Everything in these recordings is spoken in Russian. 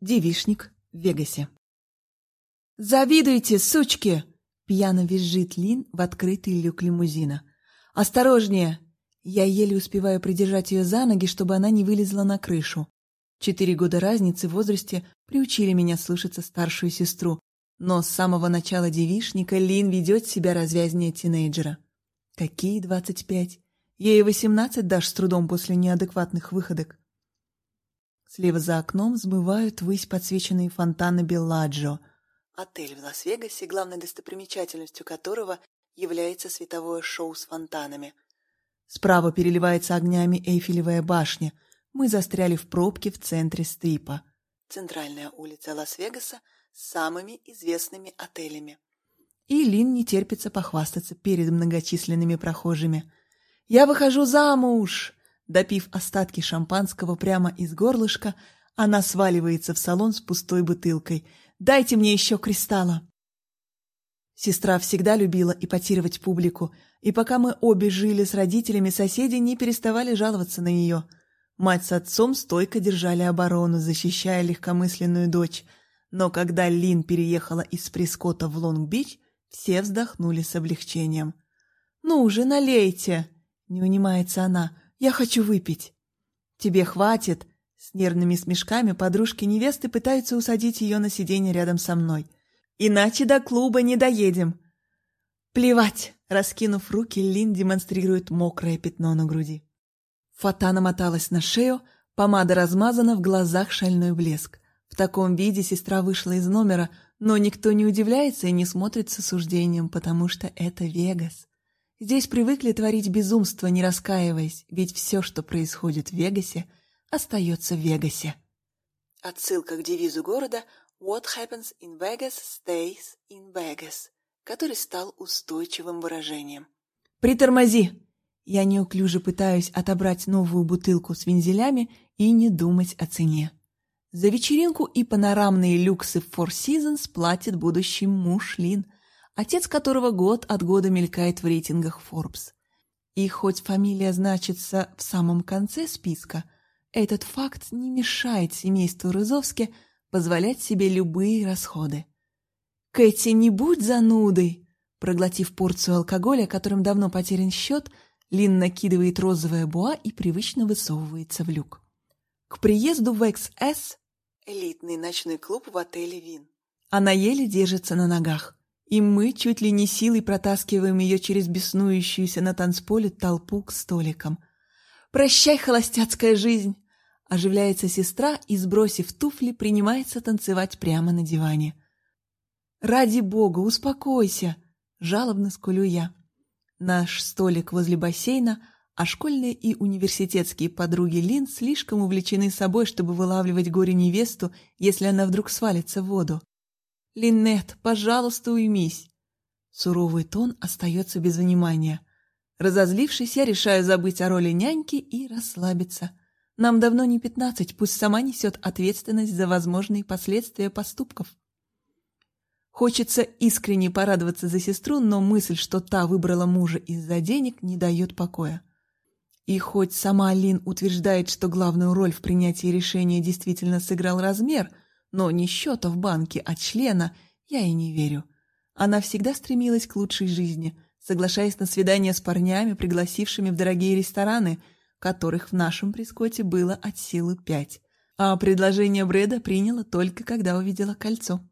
Девишник в Вегасе. «Завидуйте, сучки!» — пьяно визжит Лин в открытый люк лимузина. «Осторожнее!» Я еле успеваю придержать ее за ноги, чтобы она не вылезла на крышу. Четыре года разницы в возрасте приучили меня слушаться старшую сестру, но с самого начала девишника Лин ведет себя развязнее тинейджера. Какие двадцать пять? Ей восемнадцать дашь с трудом после неадекватных выходок. Слева за окном взмывают ввысь подсвеченные фонтаны Белладжо, отель в Лас-Вегасе, главной достопримечательностью которого является световое шоу с фонтанами. Справа переливается огнями Эйфелевая башня. Мы застряли в пробке в центре Стрипа. Центральная улица Лас-Вегаса с самыми известными отелями. И Лин не терпится похвастаться перед многочисленными прохожими. «Я выхожу замуж!» Допив остатки шампанского прямо из горлышка, она сваливается в салон с пустой бутылкой. «Дайте мне еще кристалла!» Сестра всегда любила ипотировать публику, и пока мы обе жили с родителями, соседи не переставали жаловаться на нее. Мать с отцом стойко держали оборону, защищая легкомысленную дочь. Но когда Лин переехала из Прескота в Лонг-Бич, все вздохнули с облегчением. «Ну уже налейте!» — не унимается она. Я хочу выпить. Тебе хватит. С нервными смешками подружки невесты пытаются усадить ее на сиденье рядом со мной. Иначе до клуба не доедем. Плевать. Раскинув руки, Лин демонстрирует мокрое пятно на груди. Фата намоталась на шею, помада размазана, в глазах шальной блеск. В таком виде сестра вышла из номера, но никто не удивляется и не смотрит с осуждением, потому что это Вегас. Здесь привыкли творить безумство, не раскаиваясь, ведь все, что происходит в Вегасе, остается в Вегасе. Отсылка к девизу города «What happens in Vegas stays in Vegas», который стал устойчивым выражением. «Притормози!» Я неуклюже пытаюсь отобрать новую бутылку с вензелями и не думать о цене. За вечеринку и панорамные люксы Four Seasons платит будущий муж Лин, отец которого год от года мелькает в рейтингах Forbes. И хоть фамилия значится в самом конце списка, этот факт не мешает семейству Рызовски позволять себе любые расходы. «Кэти, не будь занудой!» Проглотив порцию алкоголя, которым давно потерян счет, Лин накидывает розовое буа и привычно высовывается в люк. К приезду в XS, элитный ночной клуб в отеле Вин, она еле держится на ногах и мы чуть ли не силой протаскиваем ее через беснующуюся на танцполе толпу к столикам. «Прощай, холостяцкая жизнь!» Оживляется сестра и, сбросив туфли, принимается танцевать прямо на диване. «Ради бога, успокойся!» — жалобно скулю я. Наш столик возле бассейна, а школьные и университетские подруги Лин слишком увлечены собой, чтобы вылавливать горе-невесту, если она вдруг свалится в воду. «Линнет, пожалуйста, уймись!» Суровый тон остается без внимания. Разозлившись, я решаю забыть о роли няньки и расслабиться. Нам давно не пятнадцать, пусть сама несет ответственность за возможные последствия поступков. Хочется искренне порадоваться за сестру, но мысль, что та выбрала мужа из-за денег, не дает покоя. И хоть сама Лин утверждает, что главную роль в принятии решения действительно сыграл размер – но не счета в банке, а члена, я и не верю. Она всегда стремилась к лучшей жизни, соглашаясь на свидания с парнями, пригласившими в дорогие рестораны, которых в нашем прискоте было от силы пять. А предложение Брэда приняла только когда увидела кольцо.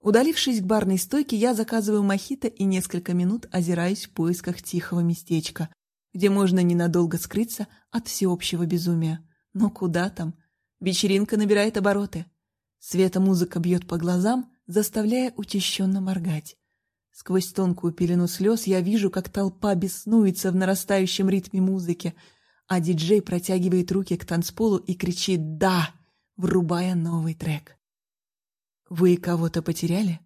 Удалившись к барной стойке, я заказываю мохито и несколько минут озираюсь в поисках тихого местечка, где можно ненадолго скрыться от всеобщего безумия. Но куда там? Вечеринка набирает обороты. Света-музыка бьет по глазам, заставляя учащенно моргать. Сквозь тонкую пелену слез я вижу, как толпа беснуется в нарастающем ритме музыки, а диджей протягивает руки к танцполу и кричит «Да!», врубая новый трек. «Вы кого-то потеряли?»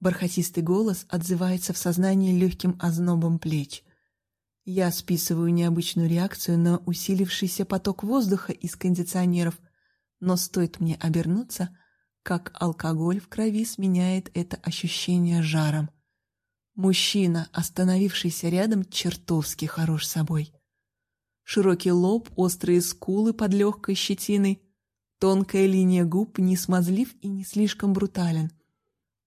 Бархатистый голос отзывается в сознании легким ознобом плеч. Я списываю необычную реакцию на усилившийся поток воздуха из кондиционеров – но стоит мне обернуться, как алкоголь в крови сменяет это ощущение жаром. Мужчина, остановившийся рядом, чертовски хорош собой. Широкий лоб, острые скулы под легкой щетиной. Тонкая линия губ не смазлив и не слишком брутален.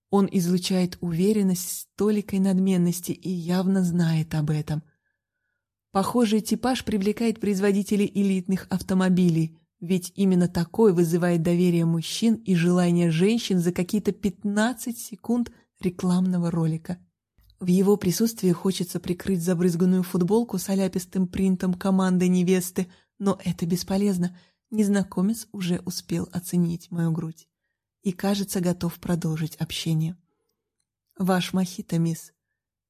Он излучает уверенность с толикой надменности и явно знает об этом. Похожий типаж привлекает производителей элитных автомобилей, ведь именно такой вызывает доверие мужчин и желание женщин за какие-то 15 секунд рекламного ролика. В его присутствии хочется прикрыть забрызганную футболку с оляпистым принтом команды невесты, но это бесполезно – Незнакомец уже успел оценить мою грудь и, кажется, готов продолжить общение. «Ваш мохито, мисс».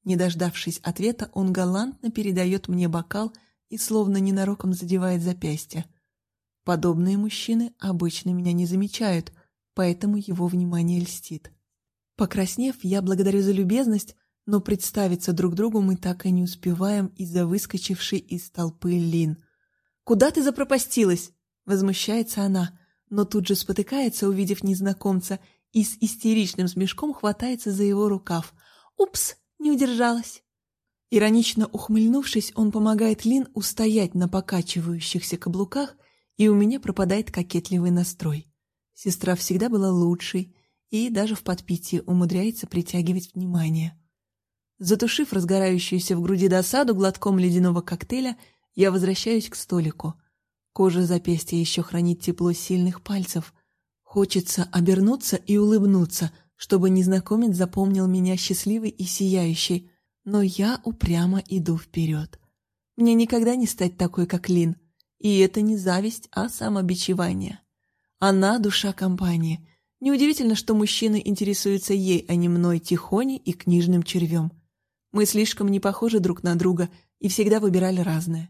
Не дождавшись ответа, он галантно передает мне бокал и словно ненароком задевает запястье. Подобные мужчины обычно меня не замечают, поэтому его внимание льстит. Покраснев, я благодарю за любезность, но представиться друг другу мы так и не успеваем из-за выскочившей из толпы Лин. «Куда ты запропастилась?» Возмущается она, но тут же спотыкается, увидев незнакомца, и с истеричным смешком хватается за его рукав. «Упс, не удержалась!» Иронично ухмыльнувшись, он помогает Лин устоять на покачивающихся каблуках, и у меня пропадает кокетливый настрой. Сестра всегда была лучшей и даже в подпитии умудряется притягивать внимание. Затушив разгорающуюся в груди досаду глотком ледяного коктейля, я возвращаюсь к столику. Кожа запястья еще хранит тепло сильных пальцев. Хочется обернуться и улыбнуться, чтобы незнакомец запомнил меня счастливой и сияющей, но я упрямо иду вперед. Мне никогда не стать такой, как Лин, и это не зависть, а самобичевание. Она — душа компании. Неудивительно, что мужчины интересуются ей, а не мной, тихоней и книжным червем. Мы слишком не похожи друг на друга и всегда выбирали разное.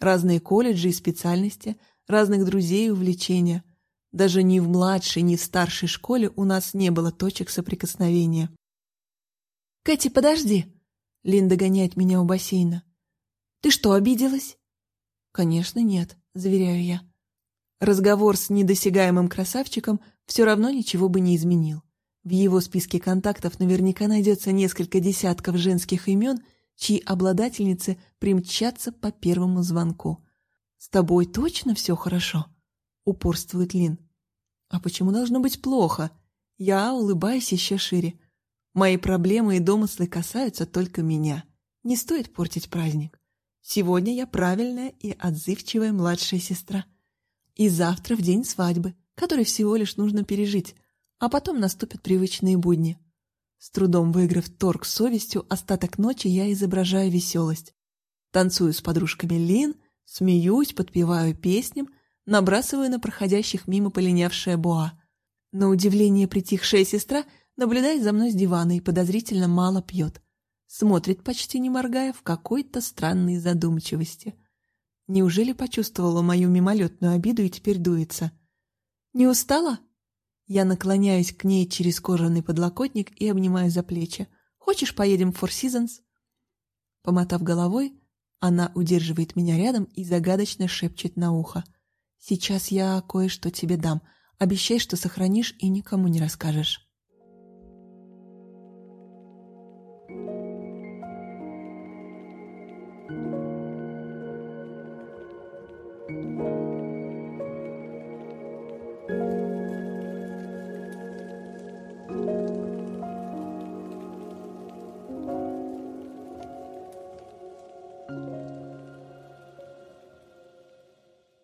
Разные колледжи и специальности, разных друзей и увлечения. Даже ни в младшей, ни в старшей школе у нас не было точек соприкосновения. «Кэти, подожди!» Лин догоняет меня у бассейна. «Ты что, обиделась?» «Конечно нет», — заверяю я. Разговор с недосягаемым красавчиком все равно ничего бы не изменил. В его списке контактов наверняка найдется несколько десятков женских имен — чьи обладательницы примчатся по первому звонку. «С тобой точно все хорошо?» — упорствует Лин. «А почему должно быть плохо?» Я улыбаюсь еще шире. Мои проблемы и домыслы касаются только меня. Не стоит портить праздник. Сегодня я правильная и отзывчивая младшая сестра. И завтра в день свадьбы, который всего лишь нужно пережить, а потом наступят привычные будни. С трудом выиграв торг совестью, остаток ночи я изображаю веселость. Танцую с подружками Лин, смеюсь, подпеваю песням, набрасываю на проходящих мимо полинявшая Боа. На удивление притихшая сестра наблюдает за мной с дивана и подозрительно мало пьет. Смотрит, почти не моргая, в какой-то странной задумчивости. Неужели почувствовала мою мимолетную обиду и теперь дуется? «Не устала?» Я наклоняюсь к ней через кожаный подлокотник и обнимаю за плечи. «Хочешь, поедем в Four Seasons?» Помотав головой, она удерживает меня рядом и загадочно шепчет на ухо. «Сейчас я кое-что тебе дам. Обещай, что сохранишь и никому не расскажешь». Música